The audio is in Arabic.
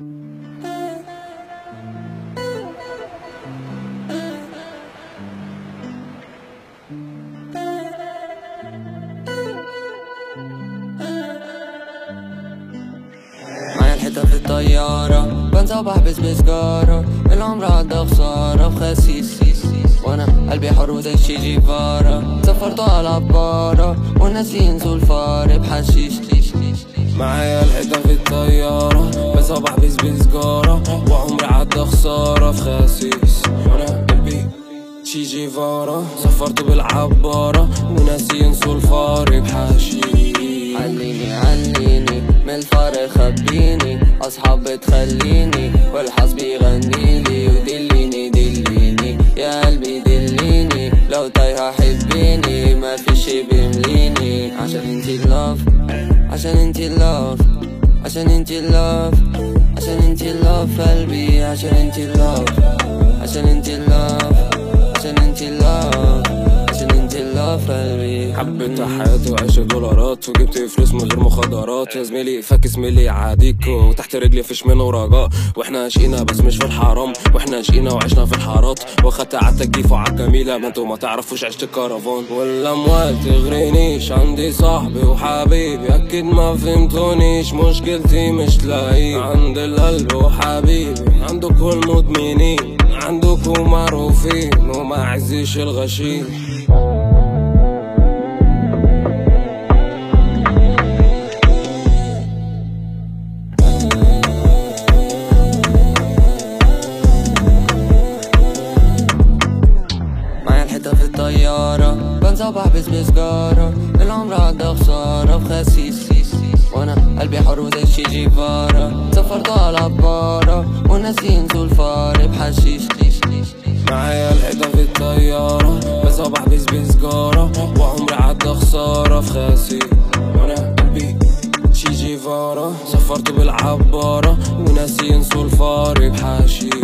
الحيطة في الطيارة بنسى وبحبس بسجارة العمر عدى خسارة في خسيس وأنا قلبي حر زي شي جيفارا. سافرت على عبارة والناس ينسوا الفار. بحشيش. معايا الحيطة في الطيارة. بس بحبس بسجارة وعمري عدى خسارة في خسيس. وأنا قلبي شي جيفارا سافرت بالعبارة وناس ينسوا الفار بحشيش عليني عليني من الفار خبيني أصحاب بتخليني والحظ بيغنيلي ودليني دليني. يا قلبي دليني لو تايهة حبيني ما في شي بيمليني. عشان انتي لاف عشان انتي لاف عشان انتي لاف عشان انتي لاف قلبي عشان انتي لاف عشان انتي لاف عشان انتي لاف قلبي حبيت حياتي وعيش دولارات وجبت فلوس من غير مخدرات. يا زميلي فاكس ميلي عاديك وتحت رجلي فيش منه رجاء. وإحنا شقينا بس مش في الحرام. وإحنا شقينا وعشنا في الحارات. واخدت على التكييف وعلى الجميلة ما أنتوا ما تعرفوش عشت الكرفان والأموال تغرينيش. عندي صاحبي وحبيبي. أكيد ما فهمتونيش. مشكلتي مش لاقيه عند القلب وحبيبي. عندكم المدمنين. عندكم معروفين. وما عزيش الغشيم. الطيارة بنسى وبحبس بسجارة. العمر عدى خسارة في خسيس وأنا قلبي حر زي شي جيفارا. سافرت على عبارة. والناس ينسوا الفار بحشيش. معايا الحيطة في الطيارة. بس بحبس بسجارة. وعمري عدى خسارة خاسي وأنا قلبي شي جيفارا. سافرت بالعبارة. وناس ينسوا الفار بحشيش.